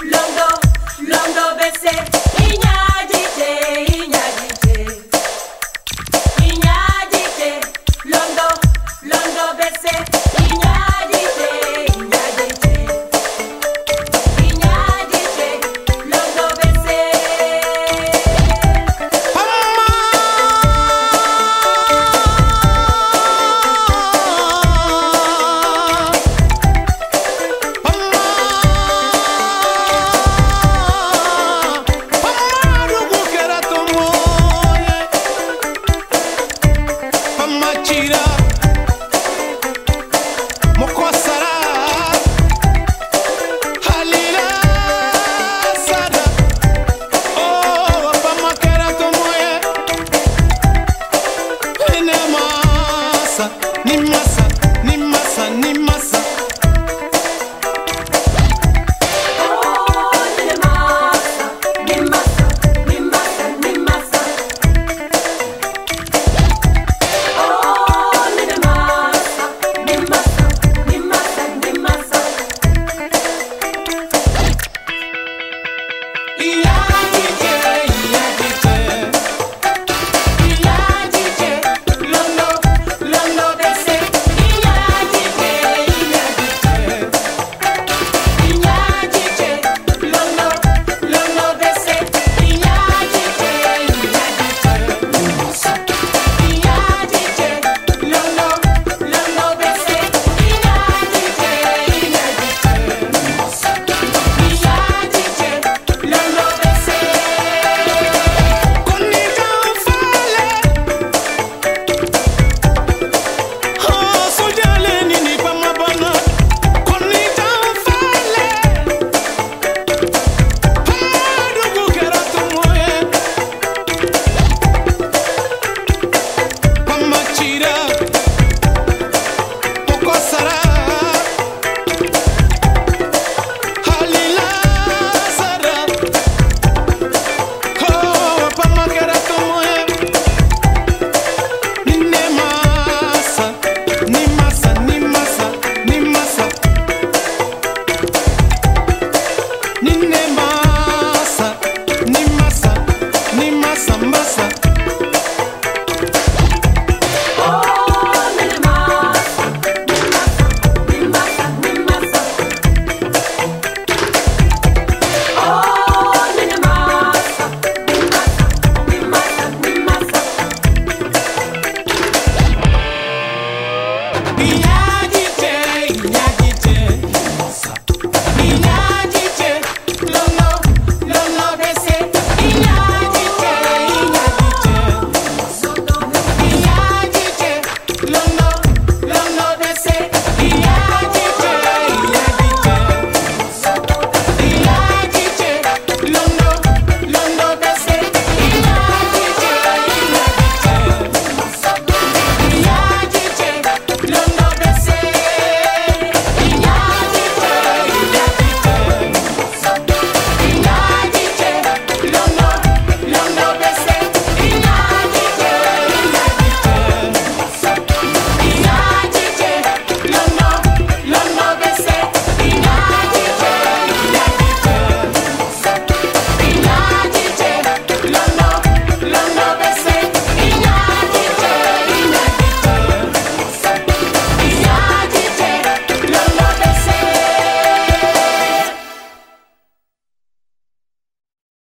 Londo, londo, besé. Masa ni masa